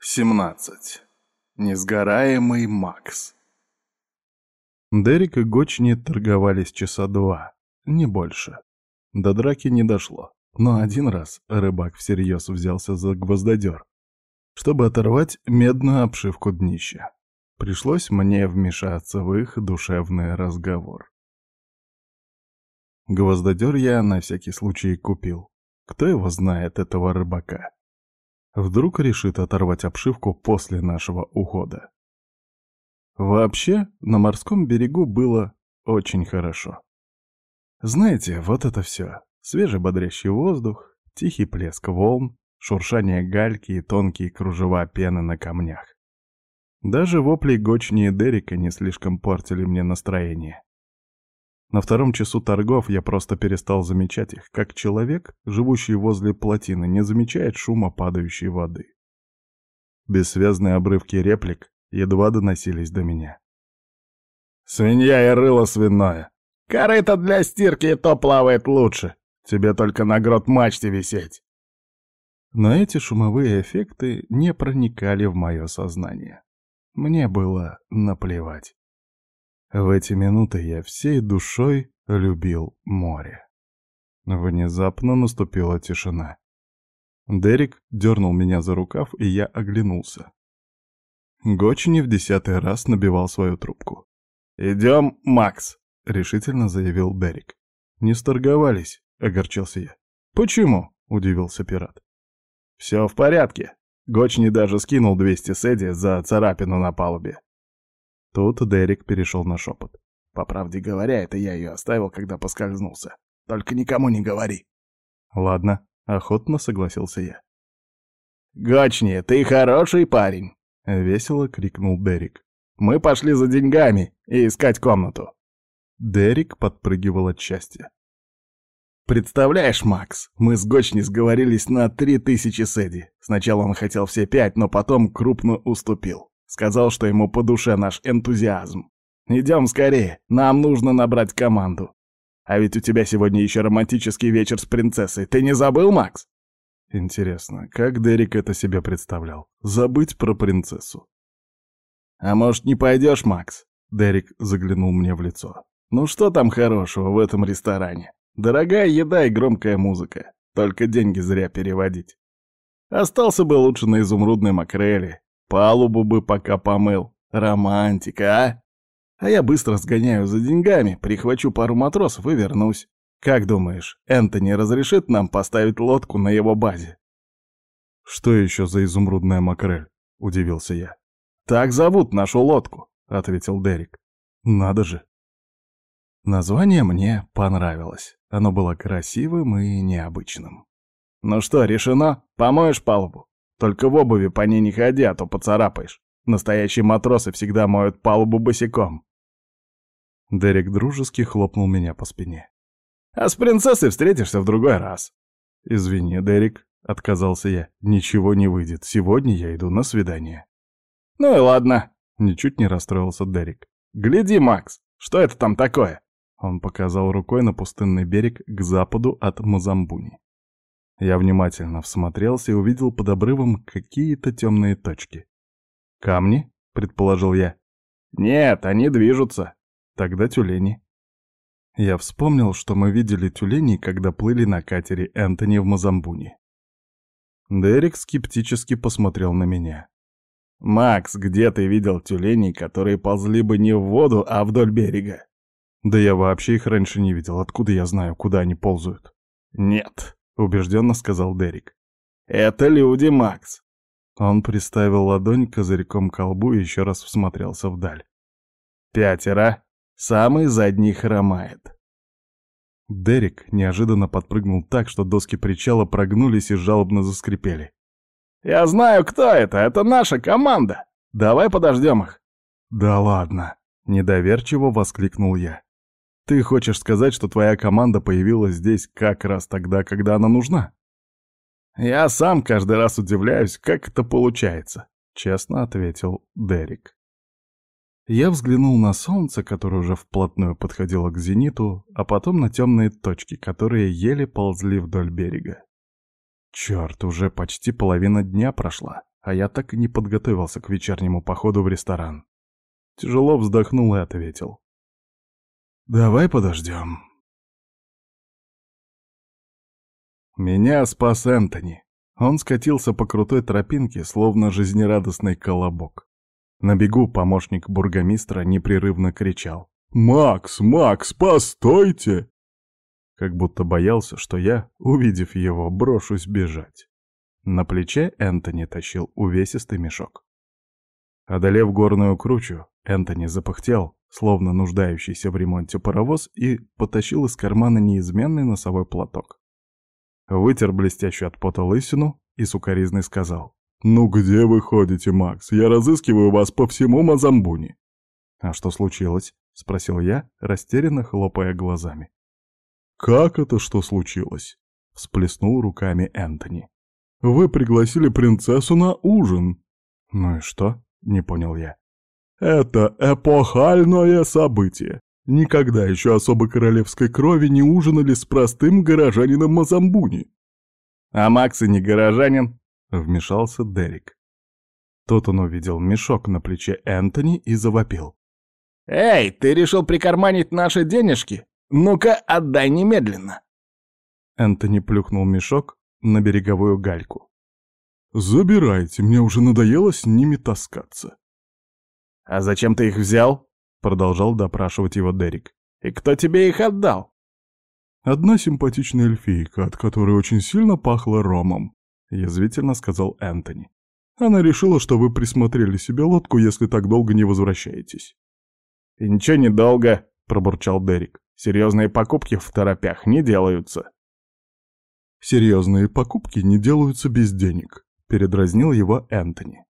17. Несгораемый Макс. Дерек и Гочни торговались часа два, не больше. До драки не дошло, но один раз рыбак всерьез взялся за гвоздодер, чтобы оторвать медную обшивку днища. Пришлось мне вмешаться в их душевный разговор. Гвоздодер я на всякий случай купил. Кто его знает, этого рыбака? Вдруг решит оторвать обшивку после нашего ухода. Вообще, на морском берегу было очень хорошо. Знаете, вот это все. Свежий бодрящий воздух, тихий плеск волн, шуршание гальки и тонкие кружева пены на камнях. Даже вопли Гочни и Дерека не слишком портили мне настроение. На втором часу торгов я просто перестал замечать их, как человек, живущий возле плотины, не замечает шума падающей воды. Бессвязные обрывки реплик едва доносились до меня. «Свинья и рыло свиное! Корыто для стирки и то плавает лучше! Тебе только на грот мачте висеть!» Но эти шумовые эффекты не проникали в мое сознание. Мне было наплевать. В эти минуты я всей душой любил море. Внезапно наступила тишина. Дерек дернул меня за рукав, и я оглянулся. Гочини в десятый раз набивал свою трубку. «Идем, Макс!» — решительно заявил Дерек. «Не сторговались», — огорчился я. «Почему?» — удивился пират. «Все в порядке. Гочни даже скинул 200 седи за царапину на палубе. Тут Дерек перешел на шепот. По правде говоря, это я ее оставил, когда поскользнулся. Только никому не говори. Ладно, охотно согласился я. «Гочни, ты хороший парень!» — весело крикнул Дерек. «Мы пошли за деньгами и искать комнату!» Дерек подпрыгивал от счастья. «Представляешь, Макс, мы с Гочни сговорились на три тысячи седи. Сначала он хотел все пять, но потом крупно уступил. Сказал, что ему по душе наш энтузиазм. Идем скорее, нам нужно набрать команду. А ведь у тебя сегодня еще романтический вечер с принцессой. Ты не забыл, Макс? Интересно, как Дерек это себе представлял? Забыть про принцессу. А может, не пойдешь, Макс? Дерек заглянул мне в лицо. Ну что там хорошего в этом ресторане? Дорогая еда и громкая музыка. Только деньги зря переводить. Остался бы лучше на изумрудной макреле Палубу бы пока помыл. Романтика, а? А я быстро сгоняю за деньгами, прихвачу пару матросов и вернусь. Как думаешь, Энтони разрешит нам поставить лодку на его базе? Что еще за изумрудная макрель? Удивился я. Так зовут нашу лодку, ответил Дерек. Надо же. Название мне понравилось. Оно было красивым и необычным. «Ну что, решено? Помоешь палубу?» Только в обуви по ней не ходи, а то поцарапаешь. Настоящие матросы всегда моют палубу босиком. Дерек дружески хлопнул меня по спине. А с принцессой встретишься в другой раз. Извини, Дерек, отказался я. Ничего не выйдет. Сегодня я иду на свидание. Ну и ладно, ничуть не расстроился Дерек. Гляди, Макс, что это там такое? Он показал рукой на пустынный берег к западу от Мозамбуни. Я внимательно всмотрелся и увидел под обрывом какие-то темные точки. «Камни?» — предположил я. «Нет, они движутся. Тогда тюлени». Я вспомнил, что мы видели тюленей, когда плыли на катере Энтони в Мозамбуне. Дерек скептически посмотрел на меня. «Макс, где ты видел тюленей, которые ползли бы не в воду, а вдоль берега?» «Да я вообще их раньше не видел. Откуда я знаю, куда они ползают?» «Нет», убежденно сказал Дерек. «Это люди, Макс!» Он приставил ладонь козырьком к колбу и еще раз всмотрелся вдаль. «Пятеро. Самый задний хромает». Дерек неожиданно подпрыгнул так, что доски причала прогнулись и жалобно заскрипели. «Я знаю, кто это! Это наша команда! Давай подождем их!» «Да ладно!» — недоверчиво воскликнул я. Ты хочешь сказать, что твоя команда появилась здесь как раз тогда, когда она нужна? Я сам каждый раз удивляюсь, как это получается, честно ответил Дерек. Я взглянул на солнце, которое уже вплотную подходило к зениту, а потом на темные точки, которые еле ползли вдоль берега. Черт, уже почти половина дня прошла, а я так и не подготовился к вечернему походу в ресторан. Тяжело вздохнул и ответил. «Давай подождем». Меня спас Энтони. Он скатился по крутой тропинке, словно жизнерадостный колобок. На бегу помощник бургомистра непрерывно кричал. «Макс, Макс, постойте!» Как будто боялся, что я, увидев его, брошусь бежать. На плече Энтони тащил увесистый мешок. Одолев горную кручу, Энтони запыхтел, словно нуждающийся в ремонте паровоз, и потащил из кармана неизменный носовой платок. Вытер блестящую от пота лысину и сукоризный сказал. «Ну где вы ходите, Макс? Я разыскиваю вас по всему Мазамбуни». «А что случилось?» — спросил я, растерянно хлопая глазами. «Как это что случилось?» — всплеснул руками Энтони. Вы пригласили принцессу на ужин». «Ну и что?» — не понял я. «Это эпохальное событие. Никогда еще особо королевской крови не ужинали с простым горожанином Мазамбуни». «А Макс и не горожанин», — вмешался Дерек. Тут он увидел мешок на плече Энтони и завопил. «Эй, ты решил прикарманить наши денежки? Ну-ка, отдай немедленно!» Энтони плюхнул мешок, на береговую гальку. «Забирайте, мне уже надоело с ними таскаться». «А зачем ты их взял?» — продолжал допрашивать его Дерек. «И кто тебе их отдал?» «Одна симпатичная эльфийка, от которой очень сильно пахло ромом», — язвительно сказал Энтони. «Она решила, что вы присмотрели себе лодку, если так долго не возвращаетесь». «И ничего недолго», — пробурчал Дерек. «Серьезные покупки в торопях не делаются». «Серьезные покупки не делаются без денег», — передразнил его Энтони.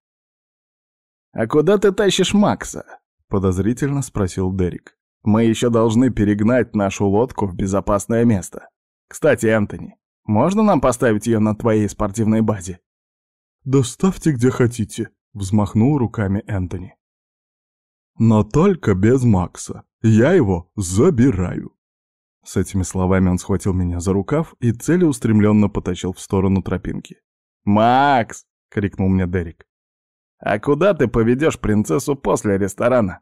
«А куда ты тащишь Макса?» — подозрительно спросил Дерек. «Мы еще должны перегнать нашу лодку в безопасное место. Кстати, Энтони, можно нам поставить ее на твоей спортивной базе?» «Доставьте где хотите», — взмахнул руками Энтони. «Но только без Макса. Я его забираю». С этими словами он схватил меня за рукав и целеустремленно потащил в сторону тропинки. «Макс!» — крикнул мне Дерек. «А куда ты поведешь принцессу после ресторана?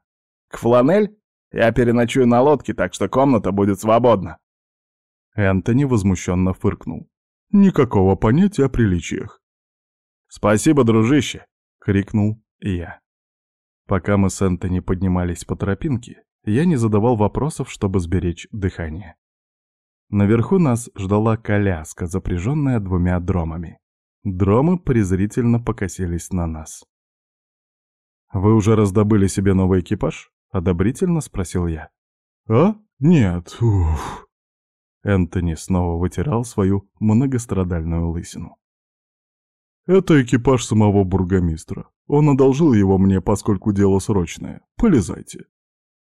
К фланель? Я переночую на лодке, так что комната будет свободна». Энтони возмущенно фыркнул. «Никакого понятия о приличиях». «Спасибо, дружище!» — крикнул я. Пока мы с Энтони поднимались по тропинке, я не задавал вопросов, чтобы сберечь дыхание. Наверху нас ждала коляска, запряженная двумя дромами. Дромы презрительно покосились на нас. «Вы уже раздобыли себе новый экипаж?» — одобрительно спросил я. «А? Нет, уф». Энтони снова вытирал свою многострадальную лысину. «Это экипаж самого бургомистра. Он одолжил его мне, поскольку дело срочное. Полезайте».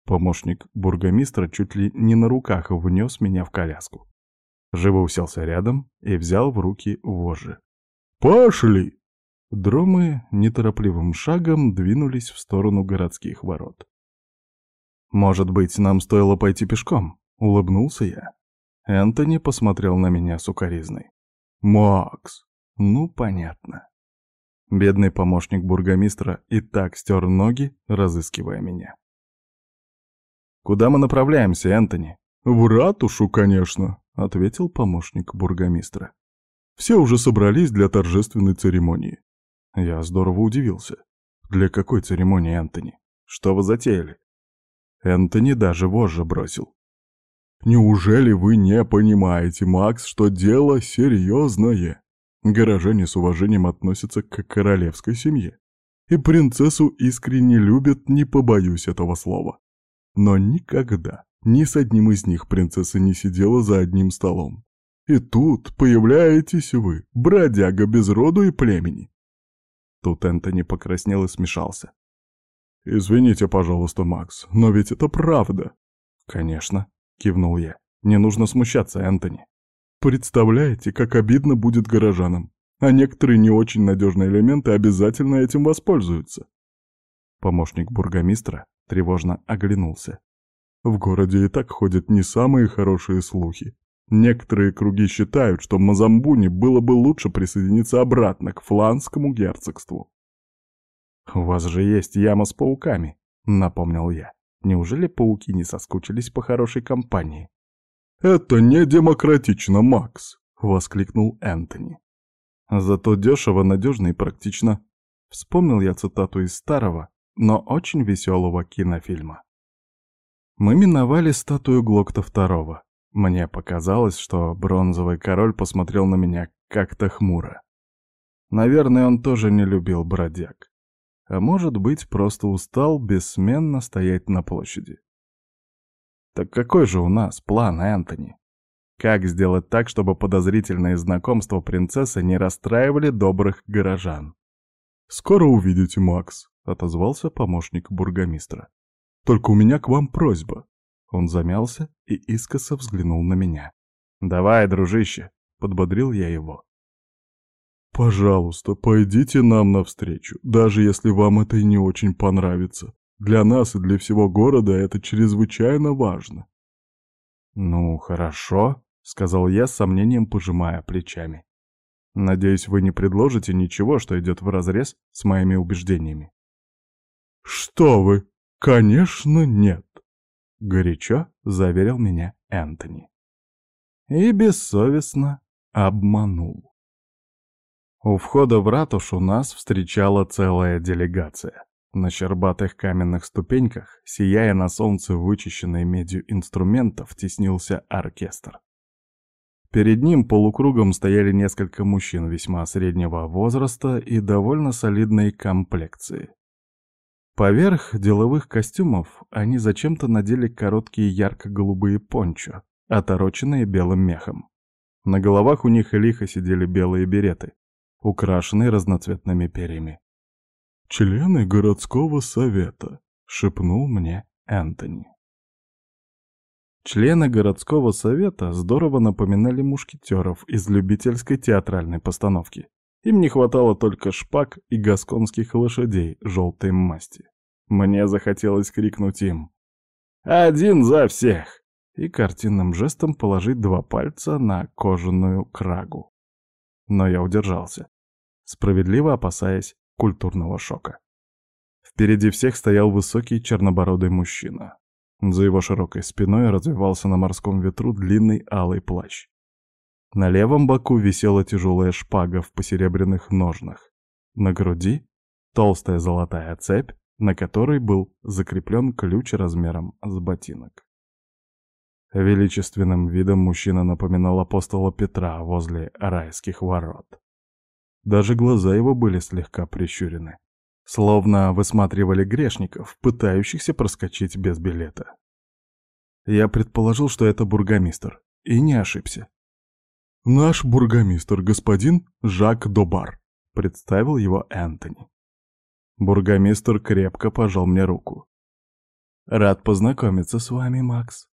Помощник бургомистра чуть ли не на руках внес меня в коляску. Живо уселся рядом и взял в руки вожжи. «Пошли!» Дромы неторопливым шагом двинулись в сторону городских ворот. «Может быть, нам стоило пойти пешком?» — улыбнулся я. Энтони посмотрел на меня сукоризной. «Макс!» «Ну, понятно». Бедный помощник бургомистра и так стер ноги, разыскивая меня. «Куда мы направляемся, Энтони?» «В ратушу, конечно», — ответил помощник бургомистра. «Все уже собрались для торжественной церемонии». Я здорово удивился. «Для какой церемонии, Энтони? Что вы затеяли?» Энтони даже вожжа бросил. «Неужели вы не понимаете, Макс, что дело серьезное? Горожане с уважением относятся к королевской семье. И принцессу искренне любят, не побоюсь этого слова. Но никогда ни с одним из них принцесса не сидела за одним столом. И тут появляетесь вы, бродяга без роду и племени. Тут Энтони покраснел и смешался. «Извините, пожалуйста, Макс, но ведь это правда». «Конечно», — кивнул я. «Не нужно смущаться, Энтони. Представляете, как обидно будет горожанам, а некоторые не очень надежные элементы обязательно этим воспользуются». Помощник бургомистра тревожно оглянулся. В городе и так ходят не самые хорошие слухи. Некоторые круги считают, что Мазамбуне было бы лучше присоединиться обратно к фланскому герцогству. «У вас же есть яма с пауками», — напомнил я. «Неужели пауки не соскучились по хорошей компании?» «Это не демократично, Макс!» — воскликнул Энтони. «Зато дешево, надежно и практично». Вспомнил я цитату из старого, но очень веселого кинофильма. Мы миновали статую Глокта II. Мне показалось, что бронзовый король посмотрел на меня как-то хмуро. Наверное, он тоже не любил бродяг. А может быть, просто устал бессменно стоять на площади. Так какой же у нас план, Энтони? Как сделать так, чтобы подозрительные знакомства принцессы не расстраивали добрых горожан? «Скоро увидите, Макс», — отозвался помощник бургомистра. «Только у меня к вам просьба». Он замялся и искоса взглянул на меня. «Давай, дружище», — подбодрил я его. «Пожалуйста, пойдите нам навстречу, даже если вам это и не очень понравится. Для нас и для всего города это чрезвычайно важно». «Ну, хорошо», — сказал я с сомнением, пожимая плечами. «Надеюсь, вы не предложите ничего, что идет вразрез с моими убеждениями». «Что вы? Конечно, нет!» — горячо заверил меня Энтони. И бессовестно обманул. У входа в ратушу нас встречала целая делегация. На щербатых каменных ступеньках, сияя на солнце вычищенной медью инструментов, теснился оркестр. Перед ним полукругом стояли несколько мужчин весьма среднего возраста и довольно солидной комплекции. Поверх деловых костюмов они зачем-то надели короткие ярко-голубые пончо, отороченные белым мехом. На головах у них лихо сидели белые береты, украшенные разноцветными перьями. «Члены городского совета», — шепнул мне Энтони. Члены городского совета здорово напоминали мушкетеров из любительской театральной постановки. Им не хватало только шпаг и гасконских лошадей желтой масти. Мне захотелось крикнуть им «Один за всех!» и картинным жестом положить два пальца на кожаную крагу. Но я удержался, справедливо опасаясь культурного шока. Впереди всех стоял высокий чернобородый мужчина. За его широкой спиной развивался на морском ветру длинный алый плащ. На левом боку висела тяжелая шпага в посеребряных ножнах. На груди — толстая золотая цепь, на которой был закреплен ключ размером с ботинок. Величественным видом мужчина напоминал апостола Петра возле райских ворот. Даже глаза его были слегка прищурены, словно высматривали грешников, пытающихся проскочить без билета. Я предположил, что это бургомистр, и не ошибся. «Наш бургомистр, господин Жак Добар», — представил его Энтони. Бургомистр крепко пожал мне руку. «Рад познакомиться с вами, Макс».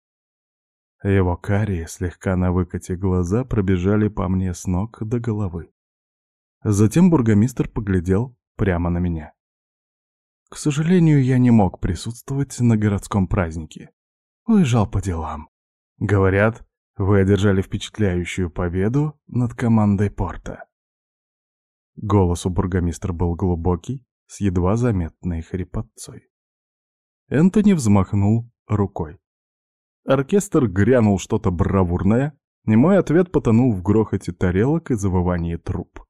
Его карие, слегка на выкате глаза, пробежали по мне с ног до головы. Затем бургомистр поглядел прямо на меня. К сожалению, я не мог присутствовать на городском празднике. Уезжал по делам. Говорят, вы одержали впечатляющую победу над командой Порта. Голос у бургомистра был глубокий, с едва заметной хрипотцой. Энтони взмахнул рукой. Оркестр грянул что-то бравурное, и мой ответ потонул в грохоте тарелок и завывании труб.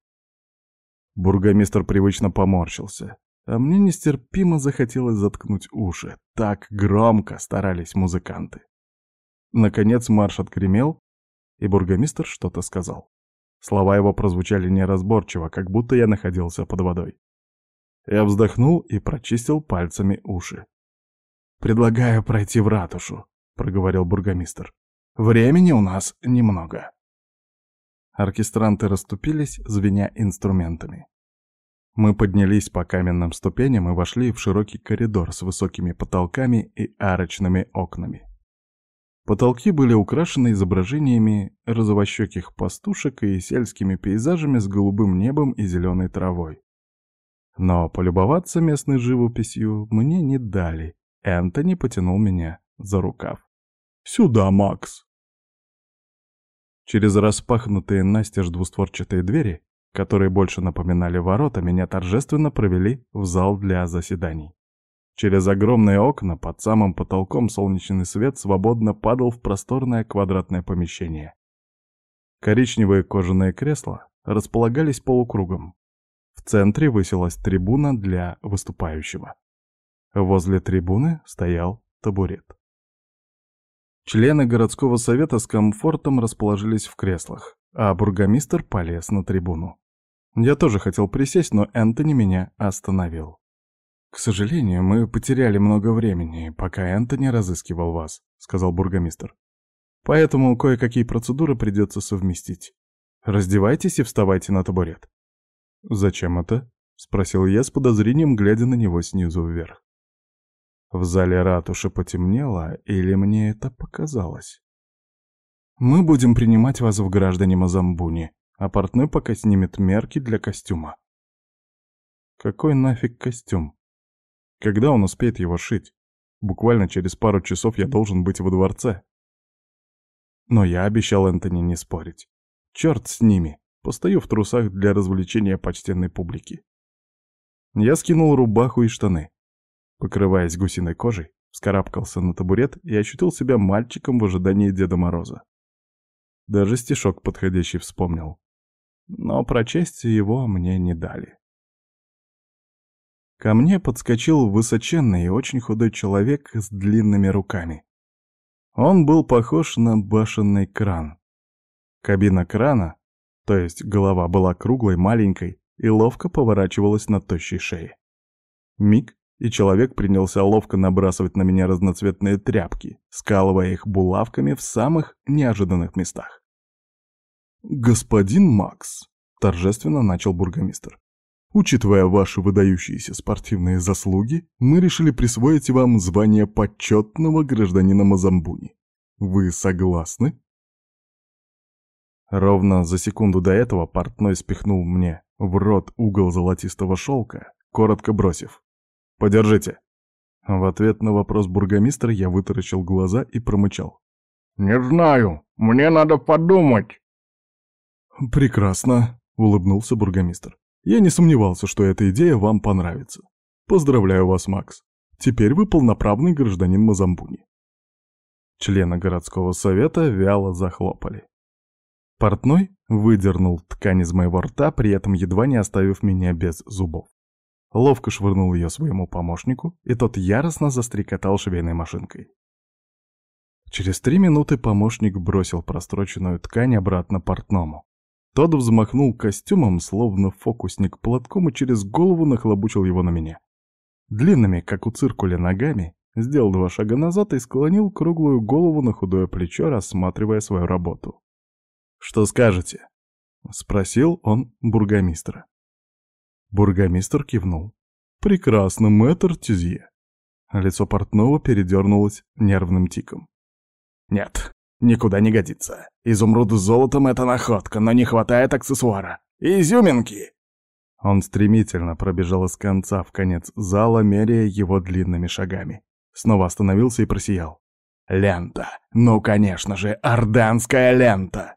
Бургомистр привычно поморщился, а мне нестерпимо захотелось заткнуть уши. Так громко старались музыканты. Наконец марш отгремел, и бургомистр что-то сказал. Слова его прозвучали неразборчиво, как будто я находился под водой. Я вздохнул и прочистил пальцами уши. «Предлагаю пройти в ратушу», — проговорил бургомистр. «Времени у нас немного». Оркестранты расступились, звеня инструментами. Мы поднялись по каменным ступеням и вошли в широкий коридор с высокими потолками и арочными окнами. Потолки были украшены изображениями розовощеких пастушек и сельскими пейзажами с голубым небом и зеленой травой. Но полюбоваться местной живописью мне не дали. Энтони потянул меня за рукав. «Сюда, Макс!» Через распахнутые настежь двустворчатые двери которые больше напоминали ворота, меня торжественно провели в зал для заседаний. Через огромные окна под самым потолком солнечный свет свободно падал в просторное квадратное помещение. Коричневые кожаные кресла располагались полукругом. В центре высилась трибуна для выступающего. Возле трибуны стоял табурет. Члены городского совета с комфортом расположились в креслах, а бургомистр полез на трибуну. Я тоже хотел присесть, но Энтони меня остановил. «К сожалению, мы потеряли много времени, пока Энтони разыскивал вас», — сказал бургомистр. «Поэтому кое-какие процедуры придется совместить. Раздевайтесь и вставайте на табурет». «Зачем это?» — спросил я с подозрением, глядя на него снизу вверх. В зале ратуши потемнело, или мне это показалось? «Мы будем принимать вас в граждане Мазамбуни», а портной пока снимет мерки для костюма. Какой нафиг костюм? Когда он успеет его шить? Буквально через пару часов я должен быть во дворце. Но я обещал Энтони не спорить. Черт с ними, постою в трусах для развлечения почтенной публики. Я скинул рубаху и штаны. Покрываясь гусиной кожей, вскарабкался на табурет и ощутил себя мальчиком в ожидании Деда Мороза. Даже стишок подходящий вспомнил но прочесть его мне не дали. Ко мне подскочил высоченный и очень худой человек с длинными руками. Он был похож на башенный кран. Кабина крана, то есть голова была круглой, маленькой и ловко поворачивалась на тощей шее. Миг, и человек принялся ловко набрасывать на меня разноцветные тряпки, скалывая их булавками в самых неожиданных местах. «Господин Макс», — торжественно начал бургомистр, «учитывая ваши выдающиеся спортивные заслуги, мы решили присвоить вам звание почетного гражданина Мазамбуни. Вы согласны?» Ровно за секунду до этого портной спихнул мне в рот угол золотистого шелка, коротко бросив «Подержите». В ответ на вопрос бургомистра я вытаращил глаза и промычал. «Не знаю, мне надо подумать». «Прекрасно», — улыбнулся бургомистр. «Я не сомневался, что эта идея вам понравится. Поздравляю вас, Макс. Теперь вы полноправный гражданин Мазамбуни». Члены городского совета вяло захлопали. Портной выдернул ткань из моего рта, при этом едва не оставив меня без зубов. Ловко швырнул ее своему помощнику, и тот яростно застрекотал швейной машинкой. Через три минуты помощник бросил простроченную ткань обратно портному. Тот взмахнул костюмом, словно фокусник, платком и через голову нахлобучил его на меня. Длинными, как у циркуля, ногами сделал два шага назад и склонил круглую голову на худое плечо, рассматривая свою работу. «Что скажете?» — спросил он бургомистра. Бургомистр кивнул. «Прекрасно, мэтр Тюзье». Лицо портного передернулось нервным тиком. «Нет, никуда не годится. Изумруд с золотом — это находка, но не хватает аксессуара. Изюминки!» Он стремительно пробежал из конца в конец зала, меряя его длинными шагами. Снова остановился и просиял. «Лента! Ну, конечно же, орданская лента!»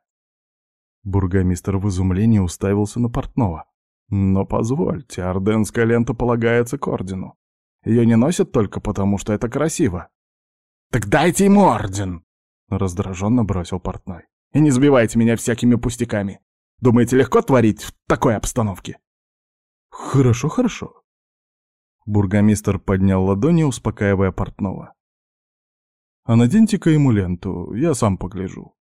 Бургомистр в изумлении уставился на портного. «Но позвольте, орденская лента полагается к ордену. Ее не носят только потому, что это красиво». «Так дайте ему орден!» Раздраженно бросил портной. «И не сбивайте меня всякими пустяками. Думаете, легко творить в такой обстановке?» «Хорошо, хорошо». Бургомистр поднял ладони, успокаивая портного. «А наденьте-ка ему ленту, я сам погляжу».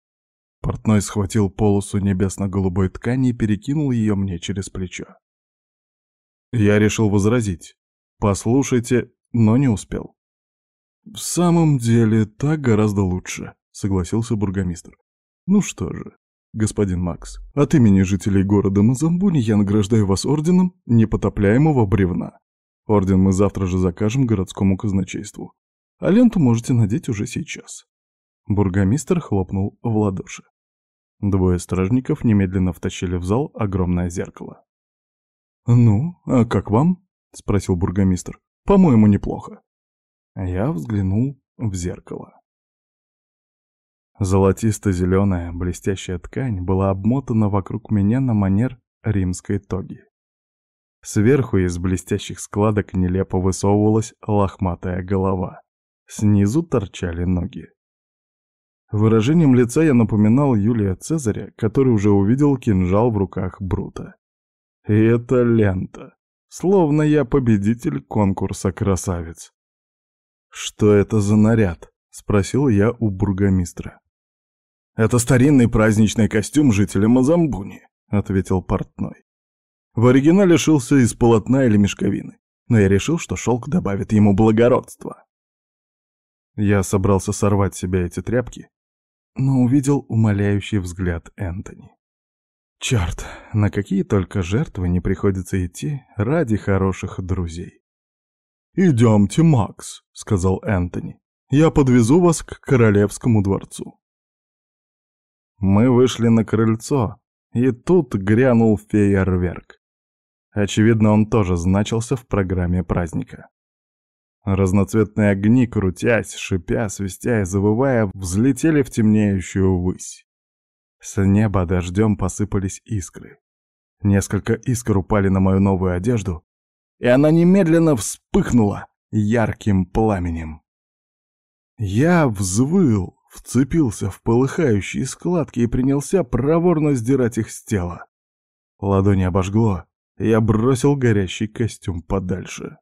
Портной схватил полосу небесно-голубой ткани и перекинул ее мне через плечо. Я решил возразить. «Послушайте», но не успел. «В самом деле, так гораздо лучше», согласился бургомистр. Ну что же, господин Макс, от имени жителей города Мазамбуни я награждаю вас орденом непотопляемого бревна. Орден мы завтра же закажем городскому казначейству. А ленту можете надеть уже сейчас. Бургомистр хлопнул в ладоши. Двое стражников немедленно втащили в зал огромное зеркало. «Ну, а как вам?» — спросил бургомистр. «По-моему, неплохо». Я взглянул в зеркало. Золотисто-зеленая блестящая ткань была обмотана вокруг меня на манер римской тоги. Сверху из блестящих складок нелепо высовывалась лохматая голова. Снизу торчали ноги. Выражением лица я напоминал Юлия Цезаря, который уже увидел кинжал в руках Брута. И это лента. Словно я победитель конкурса красавиц. «Что это за наряд?» — спросил я у бургомистра. «Это старинный праздничный костюм жителя Мазамбуни», — ответил портной. В оригинале шился из полотна или мешковины, но я решил, что шелк добавит ему благородства. Я собрался сорвать с себя эти тряпки, но увидел умоляющий взгляд Энтони. Черт, на какие только жертвы не приходится идти ради хороших друзей. «Идемте, Макс», — сказал Энтони. «Я подвезу вас к королевскому дворцу». Мы вышли на крыльцо, и тут грянул фейерверк. Очевидно, он тоже значился в программе праздника. Разноцветные огни, крутясь, шипя, свистя и завывая, взлетели в темнеющую высь. С неба дождем посыпались искры. Несколько искр упали на мою новую одежду, и она немедленно вспыхнула ярким пламенем. Я взвыл, вцепился в полыхающие складки и принялся проворно сдирать их с тела. Ладони обожгло, я бросил горящий костюм подальше.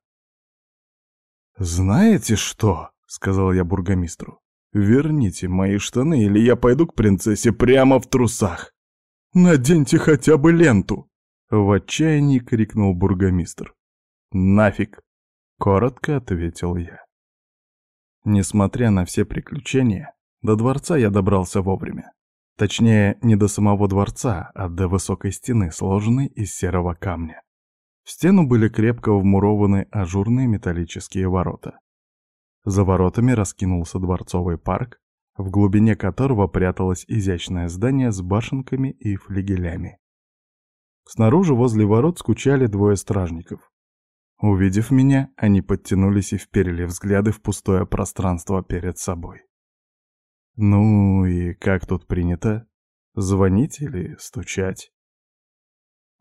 «Знаете что?» — сказал я бургомистру. «Верните мои штаны, или я пойду к принцессе прямо в трусах. Наденьте хотя бы ленту!» В отчаянии крикнул бургомистр. «Нафиг!» — коротко ответил я. Несмотря на все приключения, до дворца я добрался вовремя. Точнее, не до самого дворца, а до высокой стены, сложенной из серого камня. В стену были крепко вмурованы ажурные металлические ворота. За воротами раскинулся дворцовый парк, в глубине которого пряталось изящное здание с башенками и флигелями. Снаружи возле ворот скучали двое стражников. Увидев меня, они подтянулись и вперили взгляды в пустое пространство перед собой. Ну и как тут принято? Звонить или стучать?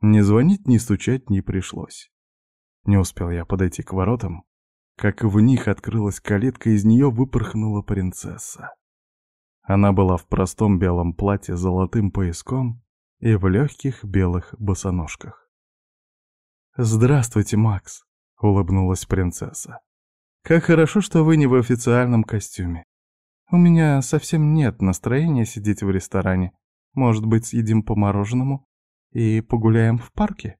Ни звонить, ни стучать не пришлось. Не успел я подойти к воротам, как в них открылась калитка, из нее выпорхнула принцесса. Она была в простом белом платье с золотым пояском и в легких белых босоножках. «Здравствуйте, Макс», — улыбнулась принцесса. «Как хорошо, что вы не в официальном костюме. У меня совсем нет настроения сидеть в ресторане. Может быть, съедим по мороженому и погуляем в парке?»